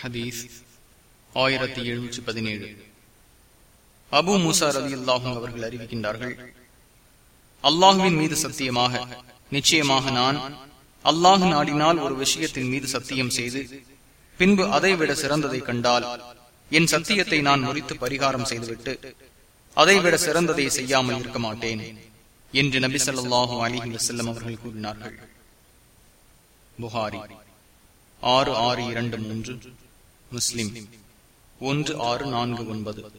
ஹதீஸ் ஆயிரத்தி எழுநூற்றி பதினேழு. அபு மூசார் அலி அல்லாஹும் அவர்கள் அறிவிக்கின்றார்கள் அல்லாஹுவின் மீது சத்தியமாக நிச்சயமாக நான் அல்லாஹ் நாடினால் ஒரு விஷயத்தின் மீது சத்தியம் செய்து பின்பு அதைவிட சிறந்ததை கண்டால் என் சத்தியத்தை நான் முறித்து பரிகாரம் செய்துவிட்டு அதைவிட சிறந்ததை செய்யாமல் இருக்க மாட்டேன் என்று நபி சொல்லாஹு அலிஹி வசல்லம் அவர்கள் கூறினார்கள். புகாரி. ஆறு ஆறு இரண்டு மூன்று. முஸ்லிம். ஒன்று ஆறு நான்கு ஒன்பது.